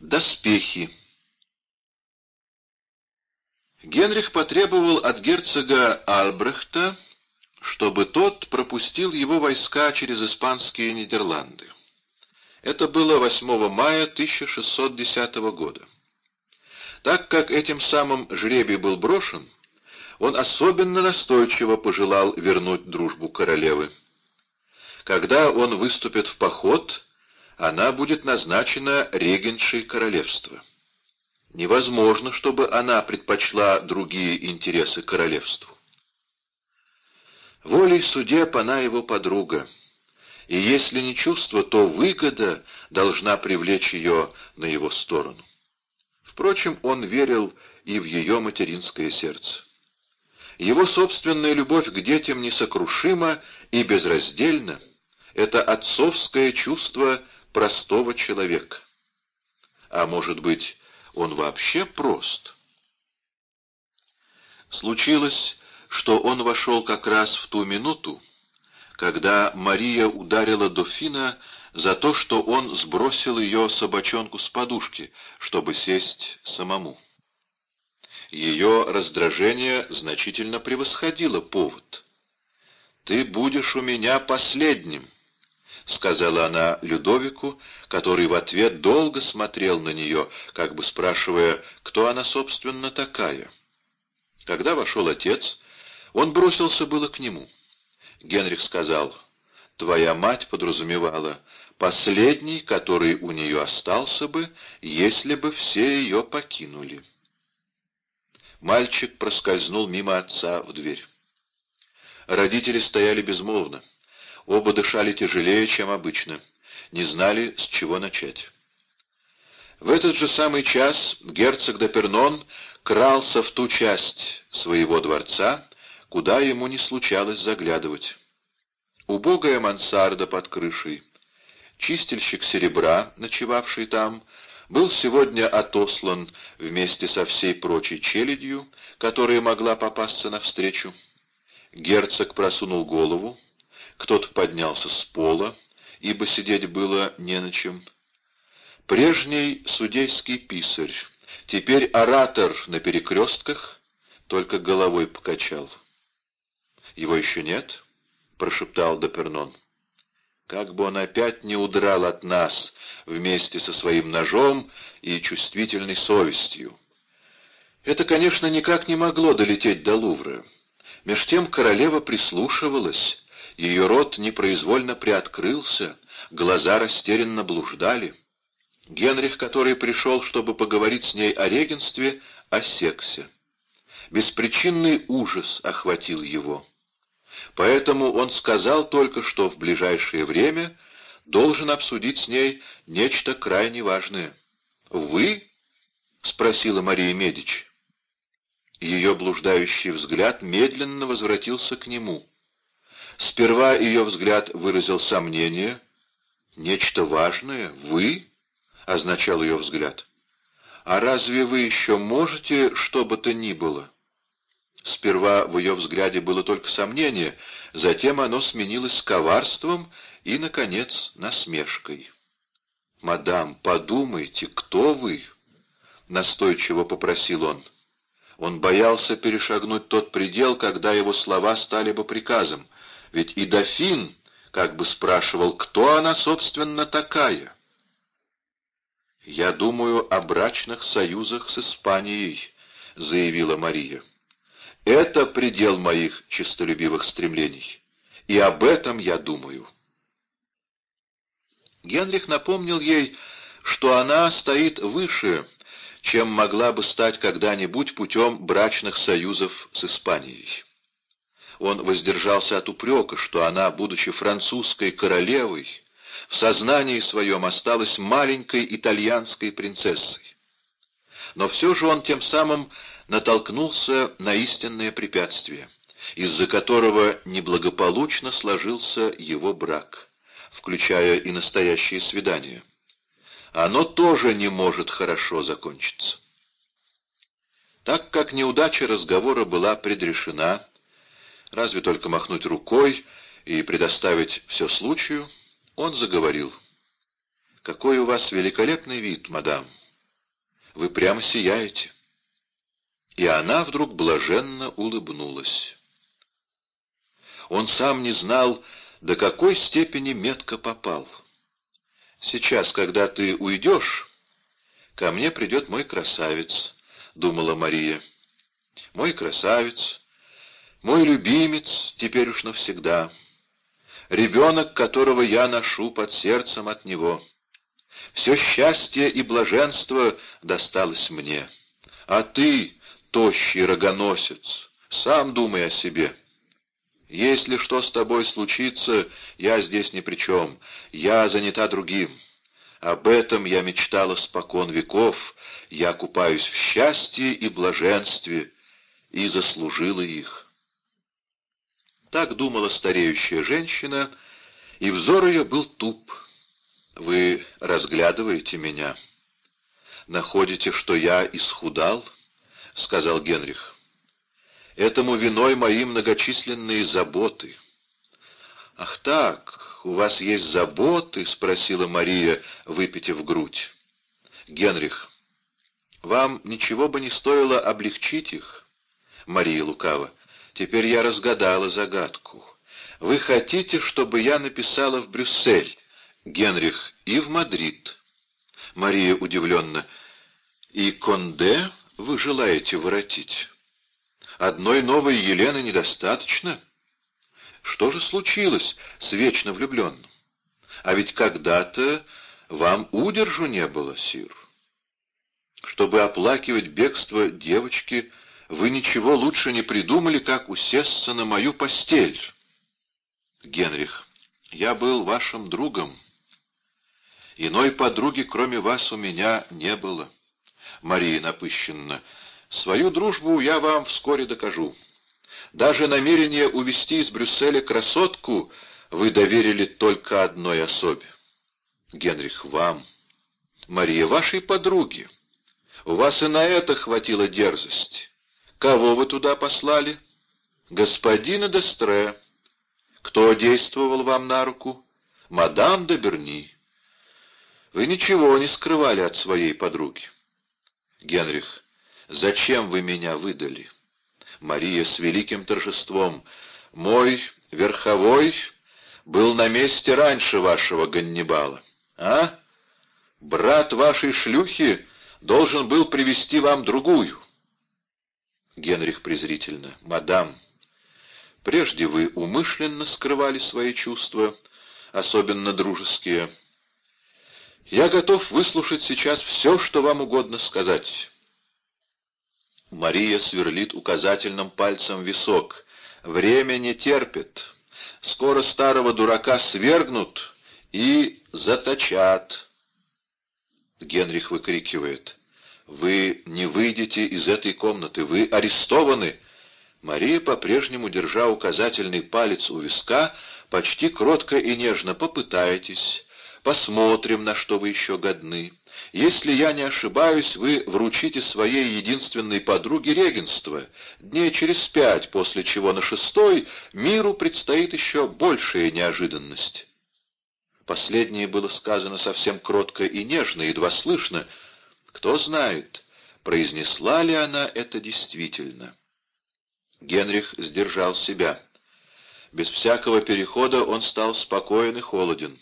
Доспехи Генрих потребовал от герцога Альбрехта, чтобы тот пропустил его войска через испанские Нидерланды. Это было 8 мая 1610 года. Так как этим самым жребий был брошен, он особенно настойчиво пожелал вернуть дружбу королевы. Когда он выступит в поход, она будет назначена регеншей королевства. Невозможно, чтобы она предпочла другие интересы королевству. Волей судеб она его подруга, и если не чувство, то выгода должна привлечь ее на его сторону. Впрочем, он верил и в ее материнское сердце. Его собственная любовь к детям несокрушима и безраздельна. Это отцовское чувство простого человека. А может быть, он вообще прост? Случилось, что он вошел как раз в ту минуту, когда Мария ударила дофина за то, что он сбросил ее собачонку с подушки, чтобы сесть самому. Ее раздражение значительно превосходило повод. «Ты будешь у меня последним», — сказала она Людовику, который в ответ долго смотрел на нее, как бы спрашивая, кто она, собственно, такая. Когда вошел отец, он бросился было к нему. Генрих сказал, «Твоя мать подразумевала, последний, который у нее остался бы, если бы все ее покинули». Мальчик проскользнул мимо отца в дверь. Родители стояли безмолвно. Оба дышали тяжелее, чем обычно, не знали, с чего начать. В этот же самый час герцог де Пернон крался в ту часть своего дворца, куда ему не случалось заглядывать. Убогая мансарда под крышей, чистильщик серебра, ночевавший там, был сегодня отослан вместе со всей прочей челядью, которая могла попасться навстречу. Герцог просунул голову, кто-то поднялся с пола, ибо сидеть было не на чем. Прежний судейский писарь, теперь оратор на перекрестках, только головой покачал. «Его еще нет?» — прошептал Допернон. «Как бы он опять не удрал от нас вместе со своим ножом и чувствительной совестью!» Это, конечно, никак не могло долететь до Лувра. Меж тем королева прислушивалась, ее рот непроизвольно приоткрылся, глаза растерянно блуждали. Генрих, который пришел, чтобы поговорить с ней о регенстве, осекся. Беспричинный ужас охватил его. Поэтому он сказал только, что в ближайшее время должен обсудить с ней нечто крайне важное. «Вы?» — спросила Мария Медич. Ее блуждающий взгляд медленно возвратился к нему. Сперва ее взгляд выразил сомнение. «Нечто важное? Вы?» — означал ее взгляд. «А разве вы еще можете что бы то ни было?» Сперва в ее взгляде было только сомнение, затем оно сменилось коварством и, наконец, насмешкой. «Мадам, подумайте, кто вы?» — настойчиво попросил он. Он боялся перешагнуть тот предел, когда его слова стали бы приказом — ведь и дофин как бы спрашивал, кто она, собственно, такая. «Я думаю о брачных союзах с Испанией», — заявила Мария. «Это предел моих честолюбивых стремлений, и об этом я думаю». Генрих напомнил ей, что она стоит выше, чем могла бы стать когда-нибудь путем брачных союзов с Испанией. Он воздержался от упрека, что она, будучи французской королевой, в сознании своем осталась маленькой итальянской принцессой. Но все же он тем самым натолкнулся на истинное препятствие, из-за которого неблагополучно сложился его брак, включая и настоящее свидание. Оно тоже не может хорошо закончиться. Так как неудача разговора была предрешена, разве только махнуть рукой и предоставить все случаю, он заговорил. «Какой у вас великолепный вид, мадам! Вы прямо сияете». И она вдруг блаженно улыбнулась. Он сам не знал, до какой степени метко попал. «Сейчас, когда ты уйдешь, ко мне придет мой красавец», — думала Мария. «Мой красавец, мой любимец, теперь уж навсегда, ребенок, которого я ношу под сердцем от него. Все счастье и блаженство досталось мне, а ты, тощий рогоносец, сам думай о себе». Если что с тобой случится, я здесь ни при чем, я занята другим. Об этом я мечтала спокон веков, я купаюсь в счастье и блаженстве, и заслужила их. Так думала стареющая женщина, и взор ее был туп. «Вы разглядываете меня. Находите, что я исхудал?» — сказал Генрих. Этому виной мои многочисленные заботы. «Ах так, у вас есть заботы?» — спросила Мария, выпитив грудь. «Генрих, вам ничего бы не стоило облегчить их?» Мария лукаво. «Теперь я разгадала загадку. Вы хотите, чтобы я написала в Брюссель, Генрих, и в Мадрид?» Мария удивленно. «И Конде вы желаете воротить?» Одной новой Елены недостаточно. Что же случилось с вечно влюбленным? А ведь когда-то вам удержу не было, Сир. Чтобы оплакивать бегство девочки, вы ничего лучше не придумали, как усесться на мою постель. Генрих, я был вашим другом. Иной подруги, кроме вас, у меня не было. Мария напыщенно. Свою дружбу я вам вскоре докажу. Даже намерение увезти из Брюсселя красотку вы доверили только одной особе. Генрих, вам. Мария, вашей подруге. У вас и на это хватило дерзости. Кого вы туда послали? Господина Дестре. Кто действовал вам на руку? Мадам де Берни. Вы ничего не скрывали от своей подруги. Генрих, зачем вы меня выдали? Мария с великим торжеством. Мой верховой был на месте раньше вашего Ганнибала. А? Брат вашей шлюхи должен был привести вам другую. Генрих презрительно. Мадам, прежде вы умышленно скрывали свои чувства, особенно дружеские. Я готов выслушать сейчас все, что вам угодно сказать. Мария сверлит указательным пальцем висок. Время не терпит. Скоро старого дурака свергнут и заточат. Генрих выкрикивает. «Вы не выйдете из этой комнаты, вы арестованы!» Мария, по-прежнему держа указательный палец у виска, почти кротко и нежно «попытаетесь, посмотрим, на что вы еще годны. Если я не ошибаюсь, вы вручите своей единственной подруге регенство, дней через пять, после чего на шестой миру предстоит еще большая неожиданность. Последнее было сказано совсем кротко и нежно, едва слышно. Кто знает, произнесла ли она это действительно. Генрих сдержал себя. Без всякого перехода он стал спокоен и холоден.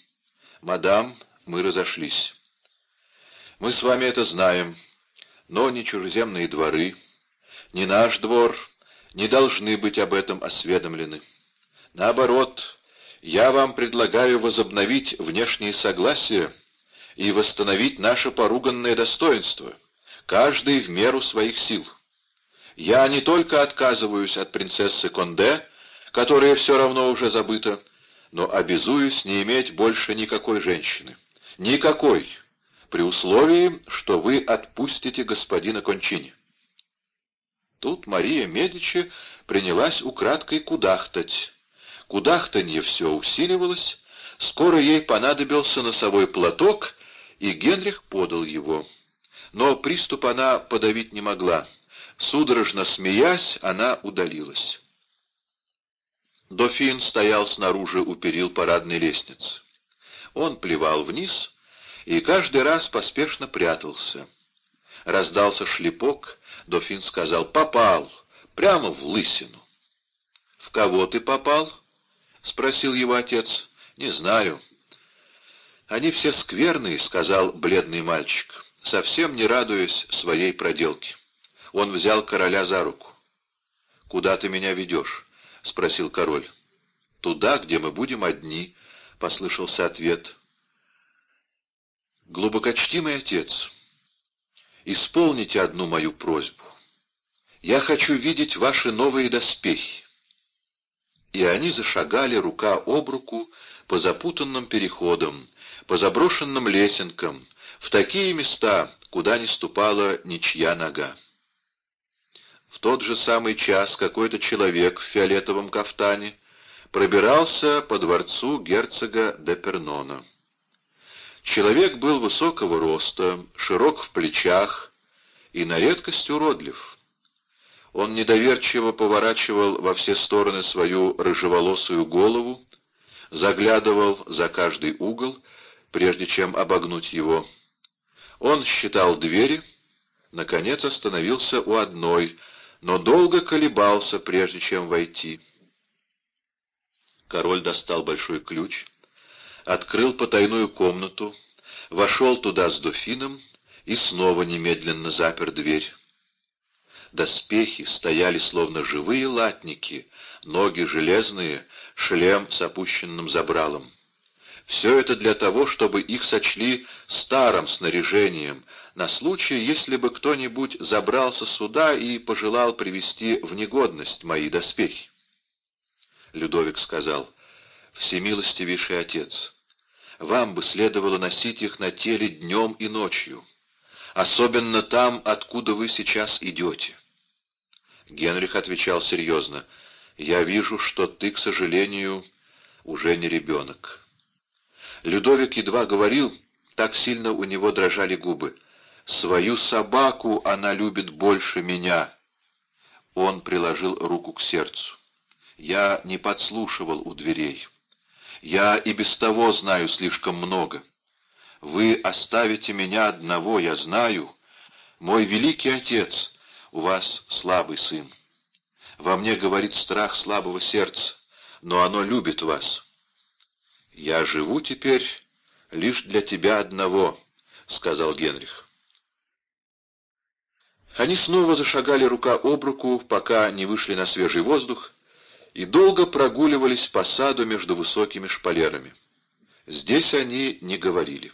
«Мадам, мы разошлись». Мы с вами это знаем, но ни чужеземные дворы, ни наш двор не должны быть об этом осведомлены. Наоборот, я вам предлагаю возобновить внешние согласия и восстановить наше поруганное достоинство, каждый в меру своих сил. Я не только отказываюсь от принцессы Конде, которая все равно уже забыта, но обязуюсь не иметь больше никакой женщины. Никакой, при условии, что вы отпустите господина Кончини. Тут Мария Медичи принялась украдкой кудахтать. Кудахтанье все усиливалось, скоро ей понадобился носовой платок, и Генрих подал его. Но приступ она подавить не могла. Судорожно смеясь, она удалилась. Дофин стоял снаружи у перил парадной лестницы. Он плевал вниз и каждый раз поспешно прятался. Раздался шлепок, дофин сказал «Попал! Прямо в лысину!» «В кого ты попал?» — спросил его отец. «Не знаю». «Они все скверные», — сказал бледный мальчик, совсем не радуясь своей проделке. Он взял короля за руку. «Куда ты меня ведешь?» — спросил король. «Туда, где мы будем одни», — послышался ответ. «Глубокочтимый отец, исполните одну мою просьбу. Я хочу видеть ваши новые доспехи». И они зашагали рука об руку по запутанным переходам, по заброшенным лесенкам, в такие места, куда не ступала ничья нога. В тот же самый час какой-то человек в фиолетовом кафтане пробирался по дворцу герцога де Пернона. Человек был высокого роста, широк в плечах и на редкость уродлив. Он недоверчиво поворачивал во все стороны свою рыжеволосую голову, заглядывал за каждый угол, прежде чем обогнуть его. Он считал двери, наконец остановился у одной, но долго колебался, прежде чем войти. Король достал большой ключ, открыл потайную комнату, вошел туда с дофином и снова немедленно запер дверь. Доспехи стояли словно живые латники, ноги железные, шлем с опущенным забралом. Все это для того, чтобы их сочли старым снаряжением, на случай, если бы кто-нибудь забрался сюда и пожелал привести в негодность мои доспехи. Людовик сказал, «Всемилостивейший отец, вам бы следовало носить их на теле днем и ночью, особенно там, откуда вы сейчас идете». Генрих отвечал серьезно, «Я вижу, что ты, к сожалению, уже не ребенок». Людовик едва говорил, так сильно у него дрожали губы. «Свою собаку она любит больше меня». Он приложил руку к сердцу. «Я не подслушивал у дверей. Я и без того знаю слишком много. Вы оставите меня одного, я знаю. Мой великий отец, у вас слабый сын. Во мне говорит страх слабого сердца, но оно любит вас». «Я живу теперь лишь для тебя одного», — сказал Генрих. Они снова зашагали рука об руку, пока не вышли на свежий воздух, и долго прогуливались по саду между высокими шпалерами. Здесь они не говорили.